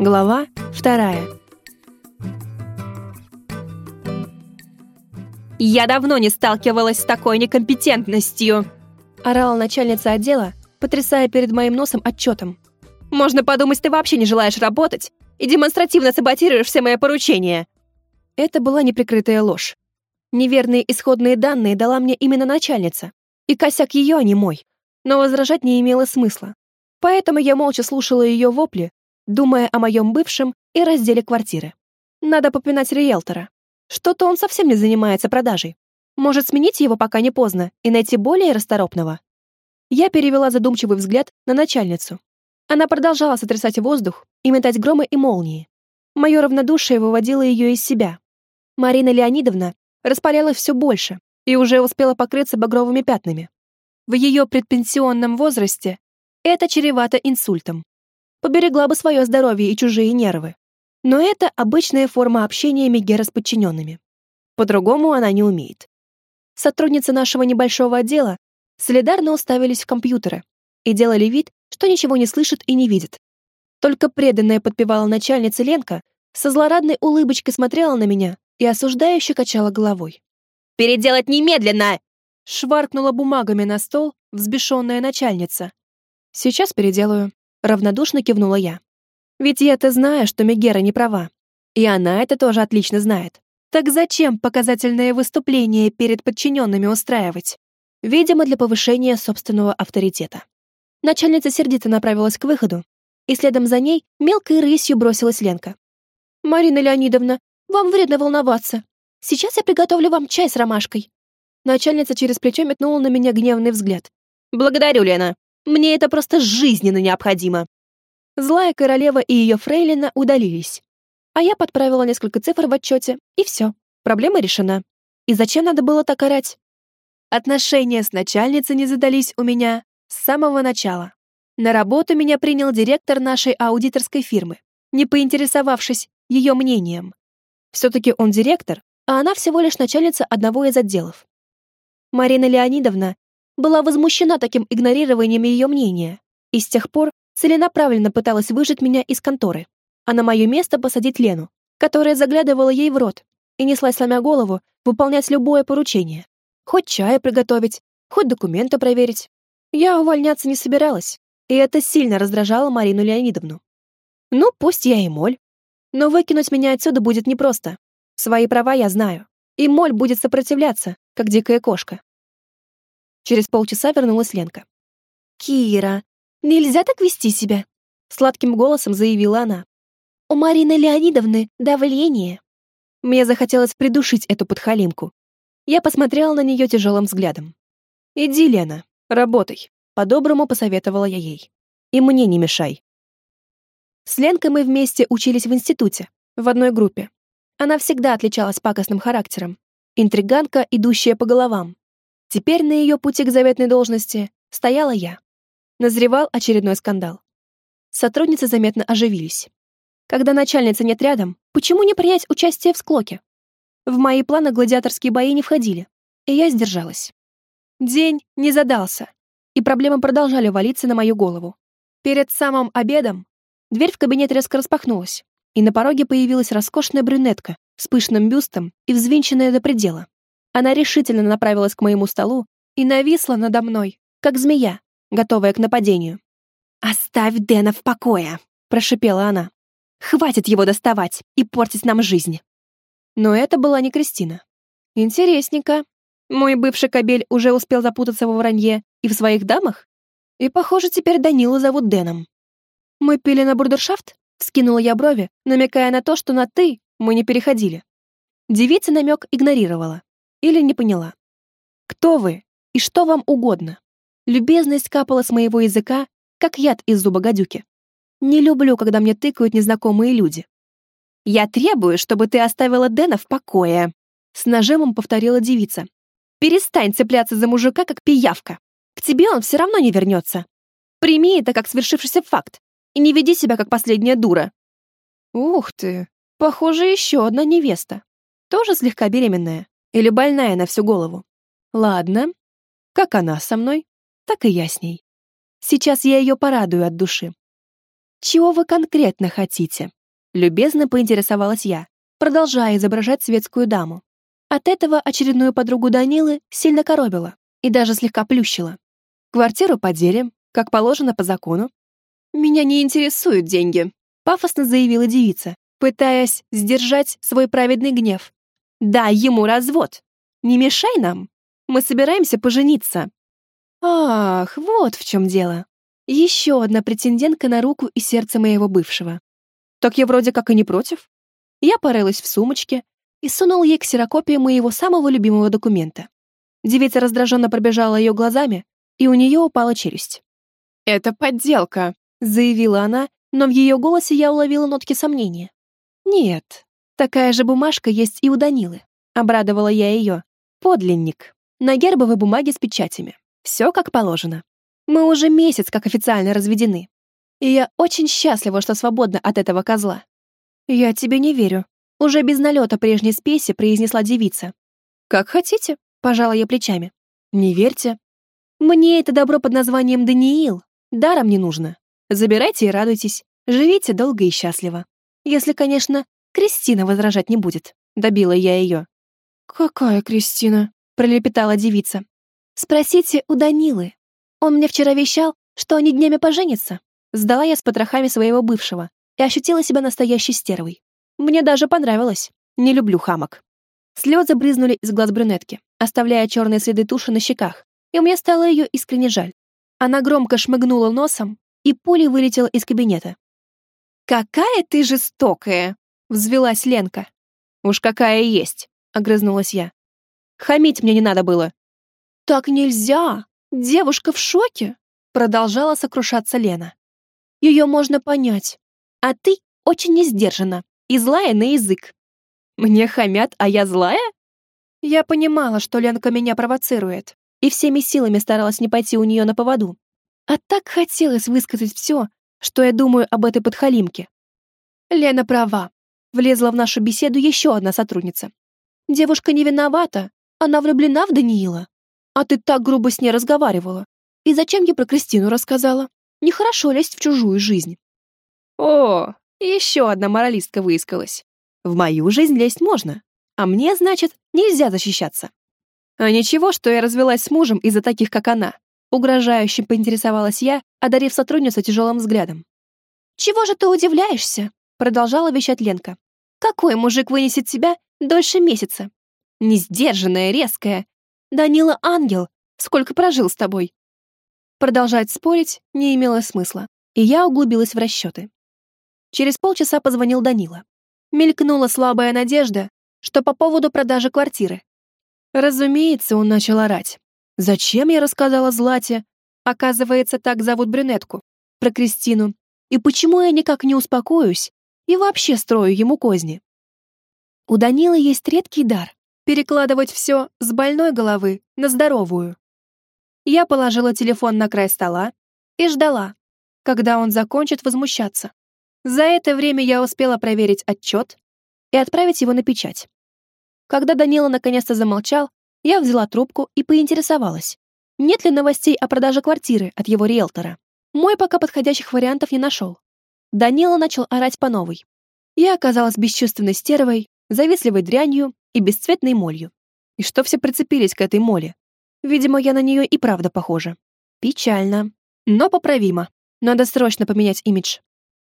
Глава вторая. «Я давно не сталкивалась с такой некомпетентностью!» Орала начальница отдела, потрясая перед моим носом отчетом. «Можно подумать, ты вообще не желаешь работать и демонстративно саботируешь все мои поручения!» Это была неприкрытая ложь. Неверные исходные данные дала мне именно начальница, и косяк ее, а не мой. Но возражать не имело смысла. Поэтому я молча слушала ее вопли, думая о моем бывшем и разделе квартиры. Надо попинать риэлтора. Что-то он совсем не занимается продажей. Может, сменить его, пока не поздно, и найти более расторопного? Я перевела задумчивый взгляд на начальницу. Она продолжала сотрясать воздух и метать громы и молнии. Мое равнодушие выводило ее из себя. Марина Леонидовна распалялась все больше и уже успела покрыться багровыми пятнами. В ее предпенсионном возрасте это чревато инсультом. Поберегла бы свое здоровье и чужие нервы. Но это обычная форма общения Мегера с подчиненными. По-другому она не умеет. Сотрудницы нашего небольшого отдела солидарно уставились в компьютеры и делали вид, что ничего не слышат и не видят. Только преданная подпевала начальница Ленка со злорадной улыбочкой смотрела на меня и осуждающе качала головой. «Переделать немедленно!» Шваркнула бумагами на стол взбешенная начальница. «Сейчас переделаю», — равнодушно кивнула я. «Ведь я-то знаю, что Мегера не права. И она это тоже отлично знает. Так зачем показательное выступление перед подчиненными устраивать? Видимо, для повышения собственного авторитета». Начальница сердито направилась к выходу, и следом за ней мелкой рысью бросилась Ленка. «Марина Леонидовна, вам вредно волноваться. Сейчас я приготовлю вам чай с ромашкой». Начальница через плечо метнула на меня гневный взгляд. «Благодарю, Лена. Мне это просто жизненно необходимо. Злая королева и ее фрейлина удалились. А я подправила несколько цифр в отчете, и все, проблема решена. И зачем надо было так орать? Отношения с начальницей не задались у меня с самого начала. На работу меня принял директор нашей аудиторской фирмы, не поинтересовавшись ее мнением. Все-таки он директор, а она всего лишь начальница одного из отделов. Марина Леонидовна была возмущена таким игнорированием ее мнения и с тех пор целенаправленно пыталась выжить меня из конторы, а на мое место посадить Лену, которая заглядывала ей в рот и неслась сломя голову выполнять любое поручение. Хоть чая приготовить, хоть документы проверить. Я увольняться не собиралась, и это сильно раздражало Марину Леонидовну. Ну, пусть я и моль. Но выкинуть меня отсюда будет непросто. Свои права я знаю, и моль будет сопротивляться, как дикая кошка. Через полчаса вернулась Ленка. «Кира, нельзя так вести себя», — сладким голосом заявила она. «У Марины Леонидовны давление». Мне захотелось придушить эту подхалимку. Я посмотрела на нее тяжелым взглядом. «Иди, Лена, работай», — по-доброму посоветовала я ей. «И мне не мешай». С Ленкой мы вместе учились в институте, в одной группе. Она всегда отличалась пакостным характером. Интриганка, идущая по головам. Теперь на ее пути к заветной должности стояла я. Назревал очередной скандал. Сотрудницы заметно оживились. Когда начальница нет рядом, почему не принять участие в склоке? В мои планы гладиаторские бои не входили, и я сдержалась. День не задался, и проблемы продолжали валиться на мою голову. Перед самым обедом дверь в кабинет резко распахнулась, и на пороге появилась роскошная брюнетка с пышным бюстом и взвинченная до предела. Она решительно направилась к моему столу и нависла надо мной, как змея, готовая к нападению. «Оставь Дэна в покое!» — прошипела она. «Хватит его доставать и портить нам жизнь!» Но это была не Кристина. Интересненько. Мой бывший кобель уже успел запутаться во вранье и в своих дамах? И, похоже, теперь Данилу зовут Дэном. «Мы пили на бурдершафт?» — скинула я брови, намекая на то, что на «ты» мы не переходили. Девица намек игнорировала. Или не поняла. «Кто вы? И что вам угодно?» Любезность капала с моего языка, как яд из зуба гадюки. Не люблю, когда мне тыкают незнакомые люди. «Я требую, чтобы ты оставила Дэна в покое», — с нажимом повторила девица. «Перестань цепляться за мужика, как пиявка. К тебе он все равно не вернется. Прими это как свершившийся факт и не веди себя, как последняя дура». Ух ты, похоже, еще одна невеста. Тоже слегка беременная. Или больная на всю голову? Ладно. Как она со мной, так и я с ней. Сейчас я ее порадую от души. «Чего вы конкретно хотите?» Любезно поинтересовалась я, продолжая изображать светскую даму. От этого очередную подругу Данилы сильно коробила и даже слегка плющила. Квартиру поделим, как положено по закону. «Меня не интересуют деньги», — пафосно заявила девица, пытаясь сдержать свой праведный гнев. «Да, ему развод. Не мешай нам. Мы собираемся пожениться». Ах, вот в чем дело. Еще одна претендентка на руку и сердце моего бывшего. Так я вроде как и не против. Я порылась в сумочке и сунул ей ксерокопию моего самого любимого документа. Девица раздраженно пробежала ее глазами, и у нее упала челюсть. «Это подделка», — заявила она, но в ее голосе я уловила нотки сомнения. «Нет, такая же бумажка есть и у Данилы», — обрадовала я ее. «Подлинник. На гербовой бумаге с печатями. Все как положено. Мы уже месяц как официально разведены. И я очень счастлива, что свободна от этого козла». «Я тебе не верю», — уже без налета прежней спеси произнесла девица. «Как хотите», — пожала я плечами. «Не верьте. Мне это добро под названием Даниил даром не нужно. Забирайте и радуйтесь. Живите долго и счастливо. Если, конечно, Кристина возражать не будет», — добила я ее. «Какая Кристина?» — пролепетала девица. «Спросите у Данилы. Он мне вчера вещал, что они днями поженятся». Сдала я с потрохами своего бывшего и ощутила себя настоящей стервой. Мне даже понравилось. Не люблю хамок. Слезы брызнули из глаз брюнетки, оставляя черные следы туши на щеках, и мне стало ее искренне жаль. Она громко шмыгнула носом и пулей вылетела из кабинета. «Какая ты жестокая!» — взвелась Ленка. «Уж какая есть!» — огрызнулась я. «Хамить мне не надо было». «Так нельзя! Девушка в шоке!» — продолжала сокрушаться Лена. «Ее можно понять. А ты очень несдержана и злая на язык». «Мне хамят, а я злая?» Я понимала, что Ленка меня провоцирует, и всеми силами старалась не пойти у нее на поводу. А так хотелось высказать все, что я думаю об этой подхалимке. Лена права. Влезла в нашу беседу еще одна сотрудница. Девушка не виновата, она влюблена в Даниила. А ты так грубо с ней разговаривала. И зачем я про Кристину рассказала? Нехорошо лезть в чужую жизнь. О, еще одна моралистка выискалась. В мою жизнь лезть можно, а мне, значит, нельзя защищаться. А ничего, что я развелась с мужем из-за таких, как она. Угрожающе поинтересовалась я, одарив сотрудницу тяжелым взглядом. «Чего же ты удивляешься?» Продолжала вещать Ленка. «Какой мужик вынесет тебя дольше месяца? Несдержанная, резкая. Данила ангел. Сколько прожил с тобой?» Продолжать спорить не имело смысла, и я углубилась в расчеты. Через полчаса позвонил Данила. Мелькнула слабая надежда, что по поводу продажи квартиры. Разумеется, он начал орать. Зачем я рассказала Злате? Оказывается, так зовут брюнетку. Про Кристину. И почему я никак не успокоюсь и вообще строю ему козни? У Данила есть редкий дар — перекладывать все с больной головы на здоровую. Я положила телефон на край стола и ждала, когда он закончит возмущаться. За это время я успела проверить отчет и отправить его на печать. Когда Данила наконец-то замолчал, я взяла трубку и поинтересовалась, нет ли новостей о продаже квартиры от его риэлтора. Мой пока подходящих вариантов не нашел. Данила начал орать по новой. Я оказалась бесчувственной стервой, завистливой дрянью и бесцветной молью. И что все прицепились к этой моли? Видимо, я на нее и правда похожа. Печально, но поправимо. Надо срочно поменять имидж.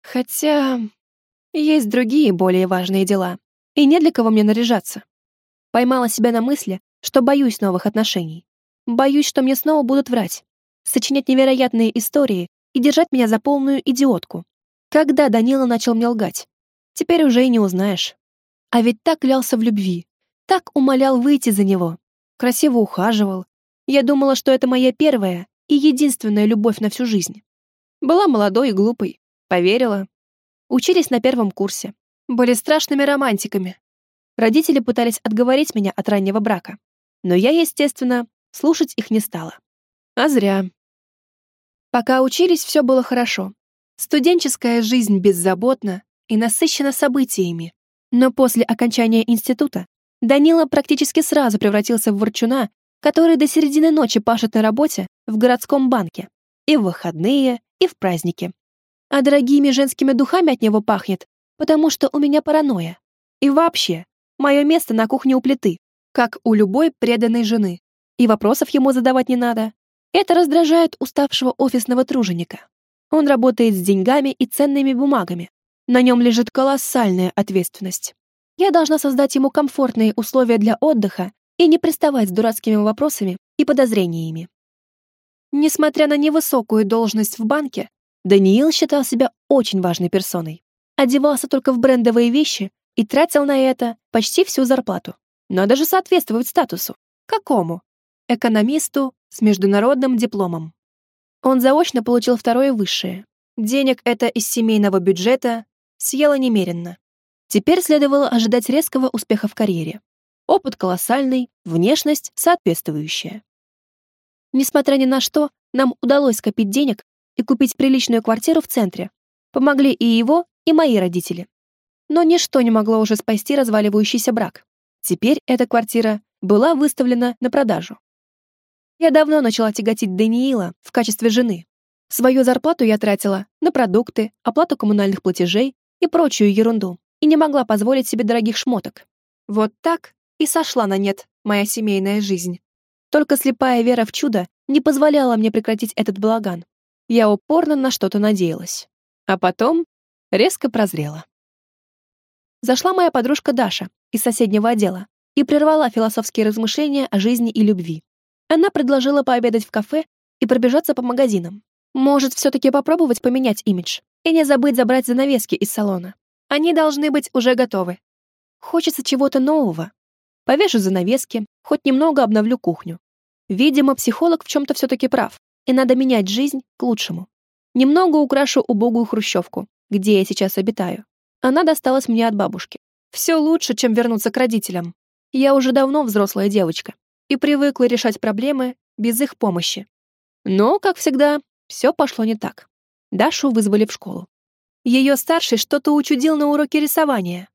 Хотя... Есть другие более важные дела, и не для кого мне наряжаться. Поймала себя на мысли, что боюсь новых отношений. Боюсь, что мне снова будут врать, сочинять невероятные истории и держать меня за полную идиотку. Когда Данила начал мне лгать? Теперь уже и не узнаешь. А ведь так клялся в любви, так умолял выйти за него, красиво ухаживал. Я думала, что это моя первая и единственная любовь на всю жизнь. Была молодой и глупой, поверила. Учились на первом курсе, были страшными романтиками, Родители пытались отговорить меня от раннего брака, но я, естественно, слушать их не стала. А зря. Пока учились, все было хорошо. Студенческая жизнь беззаботна и насыщена событиями. Но после окончания института Данила практически сразу превратился в ворчуна, который до середины ночи пашет на работе в городском банке. И в выходные, и в праздники. А дорогими женскими духами от него пахнет, потому что у меня паранойя. И вообще, мое место на кухне у плиты, как у любой преданной жены. И вопросов ему задавать не надо. Это раздражает уставшего офисного труженика. Он работает с деньгами и ценными бумагами. На нем лежит колоссальная ответственность. Я должна создать ему комфортные условия для отдыха и не приставать с дурацкими вопросами и подозрениями. Несмотря на невысокую должность в банке, Даниил считал себя очень важной персоной. Одевался только в брендовые вещи и тратил на это почти всю зарплату. Надо же соответствовать статусу. Какому? Экономисту с международным дипломом. Он заочно получил второе высшее. Денег это из семейного бюджета съело немеренно. Теперь следовало ожидать резкого успеха в карьере. Опыт колоссальный, внешность соответствующая. Несмотря ни на что, нам удалось скопить денег и купить приличную квартиру в центре. Помогли и его, и мои родители. Но ничто не могло уже спасти разваливающийся брак. Теперь эта квартира была выставлена на продажу. Я давно начала тяготить Даниила в качестве жены. Свою зарплату я тратила на продукты, оплату коммунальных платежей и прочую ерунду и не могла позволить себе дорогих шмоток. Вот так и сошла на нет моя семейная жизнь. Только слепая вера в чудо не позволяла мне прекратить этот балаган. Я упорно на что-то надеялась. А потом резко прозрела. Зашла моя подружка Даша из соседнего отдела и прервала философские размышления о жизни и любви. Она предложила пообедать в кафе и пробежаться по магазинам. Может, все-таки попробовать поменять имидж и не забыть забрать занавески из салона. Они должны быть уже готовы. Хочется чего-то нового. Повешу занавески, хоть немного обновлю кухню. Видимо, психолог в чем-то все-таки прав, и надо менять жизнь к лучшему. Немного украшу убогую хрущевку, где я сейчас обитаю. Она досталась мне от бабушки. Все лучше, чем вернуться к родителям. Я уже давно взрослая девочка и привыкла решать проблемы без их помощи. Но, как всегда, все пошло не так. Дашу вызвали в школу. Ее старший что-то учудил на уроке рисования.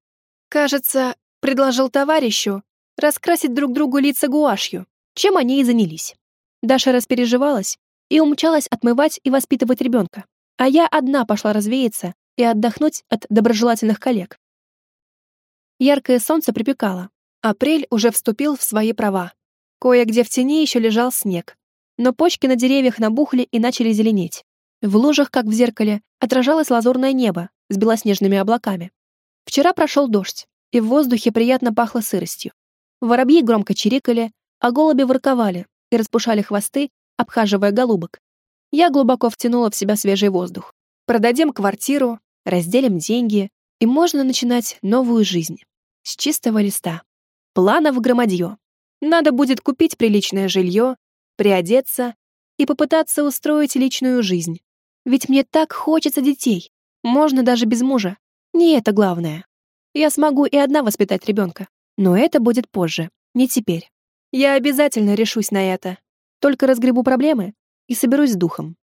Кажется, предложил товарищу раскрасить друг другу лица гуашью, чем они и занялись. Даша распереживалась и умчалась отмывать и воспитывать ребенка, а я одна пошла развеяться и отдохнуть от доброжелательных коллег. Яркое солнце припекало. Апрель уже вступил в свои права. Кое-где в тени еще лежал снег, но почки на деревьях набухли и начали зеленеть. В лужах, как в зеркале, отражалось лазурное небо с белоснежными облаками. Вчера прошел дождь, и в воздухе приятно пахло сыростью. Воробьи громко чирикали, а голуби ворковали и распушали хвосты, обхаживая голубок. Я глубоко втянула в себя свежий воздух. Продадим квартиру, разделим деньги, и можно начинать новую жизнь. С чистого листа. Планов громадье. Надо будет купить приличное жилье, приодеться и попытаться устроить личную жизнь. Ведь мне так хочется детей. Можно даже без мужа. Не это главное. Я смогу и одна воспитать ребенка. Но это будет позже, не теперь. Я обязательно решусь на это. Только разгребу проблемы и соберусь с духом.